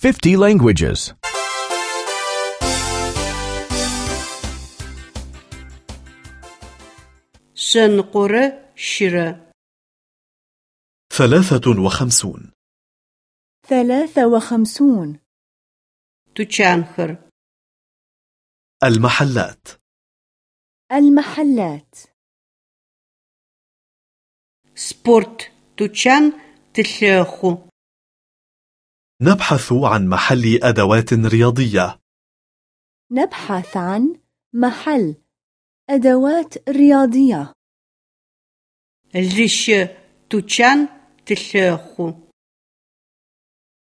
50 languages. 神 شرة. ثلاثة وخمسون. ثلاثة وخمسون. تشانخر المحلات. المحلات. سبورت تشان تلخو نبحث عن محل أدوات رياضية. نبحث عن محل أدوات رياضية. ليش تشان تلخو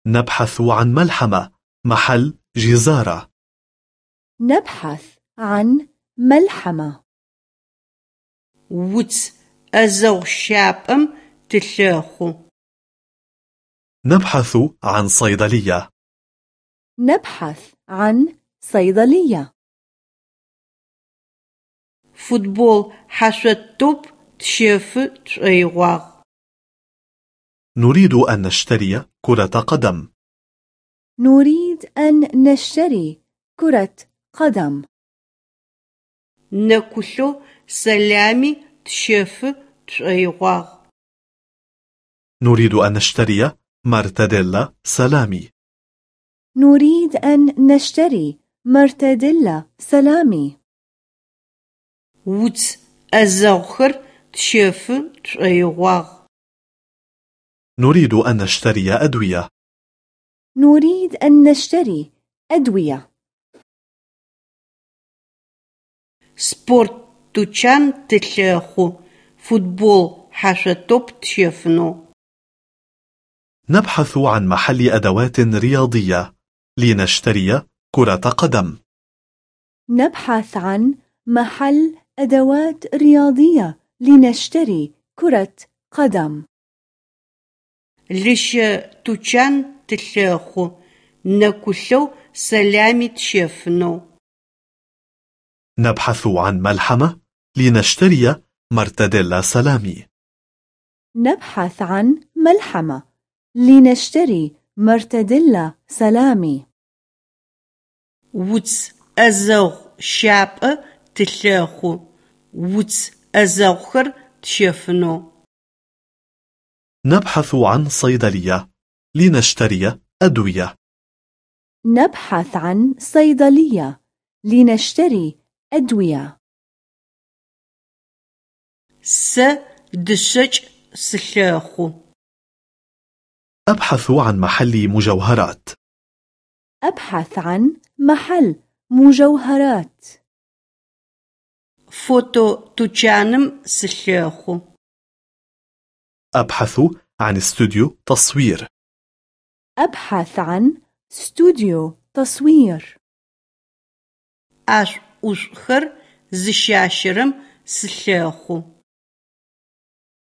نبحث عن ملحمة محل جزارة. نبحث عن ملحمة. وتس أزغ شابم تلخو نبحث عن صيدلية. نبحث عن صيدلية. فوتبول حشوتوب تشيف تشيغواغ نريد أن نشتري كرة قدم. نريد أن نشتري كرة قدم. نكلو سلامي تشيف تشيغواغ نريد أن نشتري مرتديلا سلامي. نريد أن نشتري مرتديلا سلامي. وتس أزغخر تشيف تشيغواغ نريد أن نشتري أدوية. نريد أن نشتري أدوية. سبورت تشان تلخو فوتبول حشتوب تشيفنو نبحث عن محل أدوات رياضية لنشتري كرة قدم. نبحث عن محل أدوات رياضية لنشتري كرة قدم. ليش تشان تلخو نكلو سلامي تشيفنو نبحث عن ملحمة لنشتري مرتديلا سلامي نبحث عن ملحمة لنشتري مرتديلا سلامي. وتس أزغ شاب تلخو وتس أزغخر تشيفنو نبحث عن صيدلية. لنشتري أدوية. نبحث عن صيدلية. لنشتري أدوية. س دشج سلخو أبحث عن محل مجوهرات. أبحث عن محل مجوهرات. فوتو تجانم سلخو أبحث عن استوديو تصوير. أبحث عن استوديو تصوير. أش أشخر زشاشرم سلخو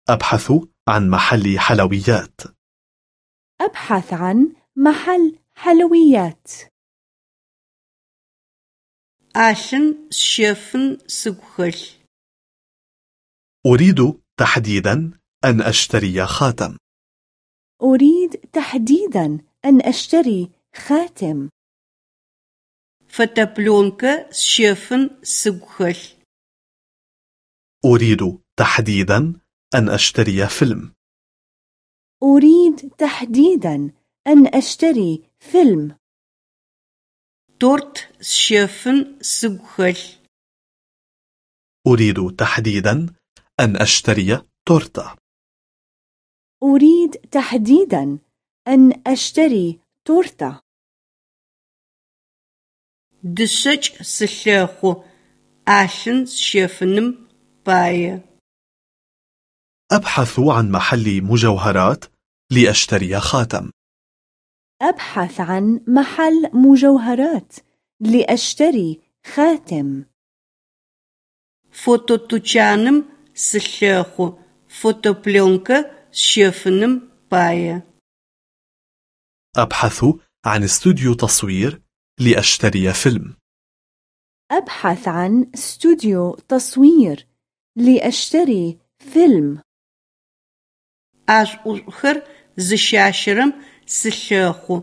أبحث عن محل حلويات. أبحث عن محل حلويات. أشن شفن سكخل أريد تحديدا أن أشتري خاتم. أريد تحديدا أن أشتري خاتم. فتبلونك شفن سكخل أريد تحديدا أن أشتري فيلم. أريد تحديدا أن أشتري فيلم. تورت شفن سكخل أريد تحديدا أن أشتري تورتة أريد تحديدا أن أشتري تورتة دشج سلخو أشن شفنم باي أبحث عن محل مجوهرات لأشتري خاتم. أبحث عن محل مجوهرات لأشتري خاتم. فوتو تجانم سلخو فوتوبلونكا شفنم باي أبحث عن استوديو تصوير لأشتري فيلم. أبحث عن استوديو تصوير لأشتري فيلم. أش زشاشرم سلخو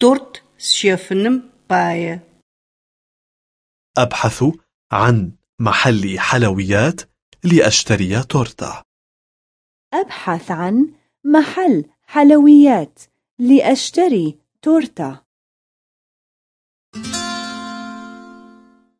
تورت سشيفنم باية أبحث عن محل حلويات لأشتري تورتة. أبحث عن محل حلويات لأشتري تورتة.